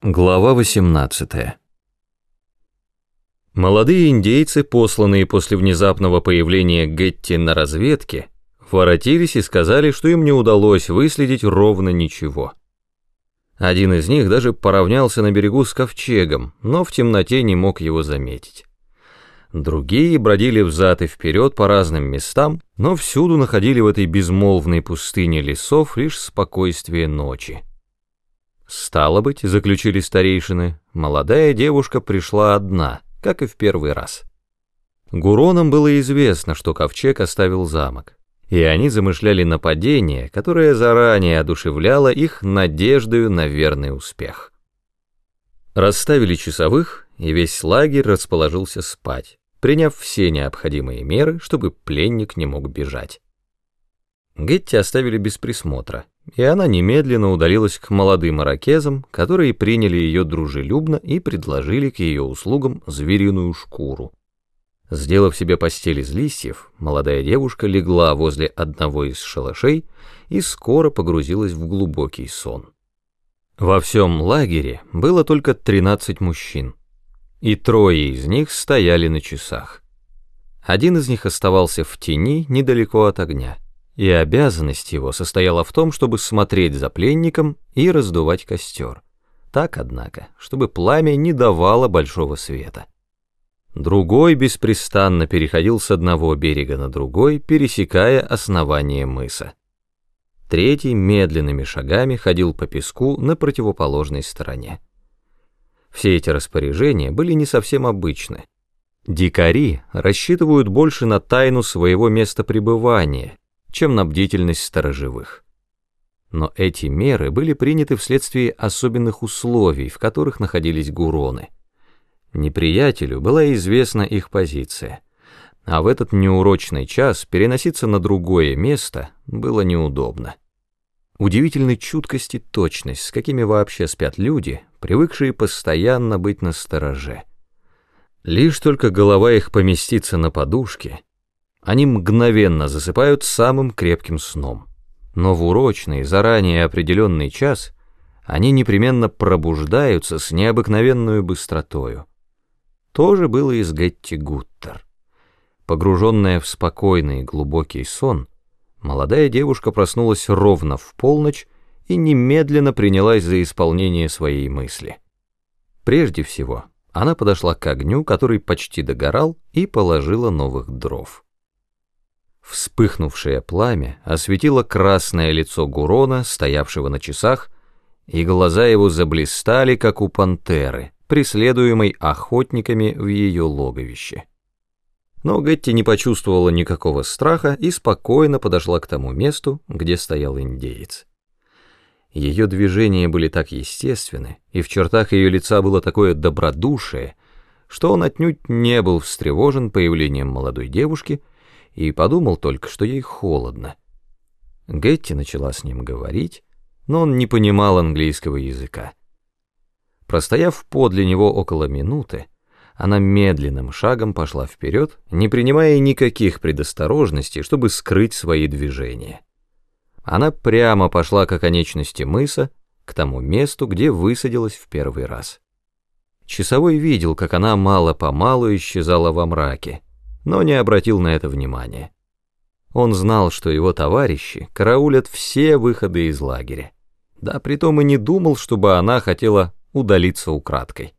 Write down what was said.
Глава 18 Молодые индейцы, посланные после внезапного появления Гетти на разведке, воротились и сказали, что им не удалось выследить ровно ничего. Один из них даже поравнялся на берегу с ковчегом, но в темноте не мог его заметить. Другие бродили взад и вперед по разным местам, но всюду находили в этой безмолвной пустыне лесов лишь спокойствие ночи. Стало быть, заключили старейшины, молодая девушка пришла одна, как и в первый раз. Гуронам было известно, что ковчег оставил замок, и они замышляли нападение, которое заранее одушевляло их надеждою на верный успех. Расставили часовых, и весь лагерь расположился спать, приняв все необходимые меры, чтобы пленник не мог бежать. Гетти оставили без присмотра, и она немедленно удалилась к молодым иракезам, которые приняли ее дружелюбно и предложили к ее услугам звериную шкуру. Сделав себе постель из листьев, молодая девушка легла возле одного из шалашей и скоро погрузилась в глубокий сон. Во всем лагере было только 13 мужчин, и трое из них стояли на часах. Один из них оставался в тени недалеко от огня и обязанность его состояла в том, чтобы смотреть за пленником и раздувать костер. Так, однако, чтобы пламя не давало большого света. Другой беспрестанно переходил с одного берега на другой, пересекая основание мыса. Третий медленными шагами ходил по песку на противоположной стороне. Все эти распоряжения были не совсем обычны. Дикари рассчитывают больше на тайну своего места пребывания, чем на бдительность сторожевых. Но эти меры были приняты вследствие особенных условий, в которых находились гуроны. Неприятелю была известна их позиция, а в этот неурочный час переноситься на другое место было неудобно. Удивительной чуткость и точность, с какими вообще спят люди, привыкшие постоянно быть на стороже. Лишь только голова их поместится на подушке — они мгновенно засыпают самым крепким сном. Но в урочный, заранее определенный час они непременно пробуждаются с необыкновенной быстротою. То же было и с Гетти Гуттер. Погруженная в спокойный глубокий сон, молодая девушка проснулась ровно в полночь и немедленно принялась за исполнение своей мысли. Прежде всего, она подошла к огню, который почти догорал, и положила новых дров. Вспыхнувшее пламя осветило красное лицо Гурона, стоявшего на часах, и глаза его заблистали, как у пантеры, преследуемой охотниками в ее логовище. Но Гетти не почувствовала никакого страха и спокойно подошла к тому месту, где стоял индеец. Ее движения были так естественны, и в чертах ее лица было такое добродушие, что он отнюдь не был встревожен появлением молодой девушки, и подумал только, что ей холодно. Гетти начала с ним говорить, но он не понимал английского языка. Простояв подле него около минуты, она медленным шагом пошла вперед, не принимая никаких предосторожностей, чтобы скрыть свои движения. Она прямо пошла к оконечности мыса, к тому месту, где высадилась в первый раз. Часовой видел, как она мало-помалу исчезала во мраке, но не обратил на это внимания. Он знал, что его товарищи караулят все выходы из лагеря. Да, притом и не думал, чтобы она хотела удалиться украдкой.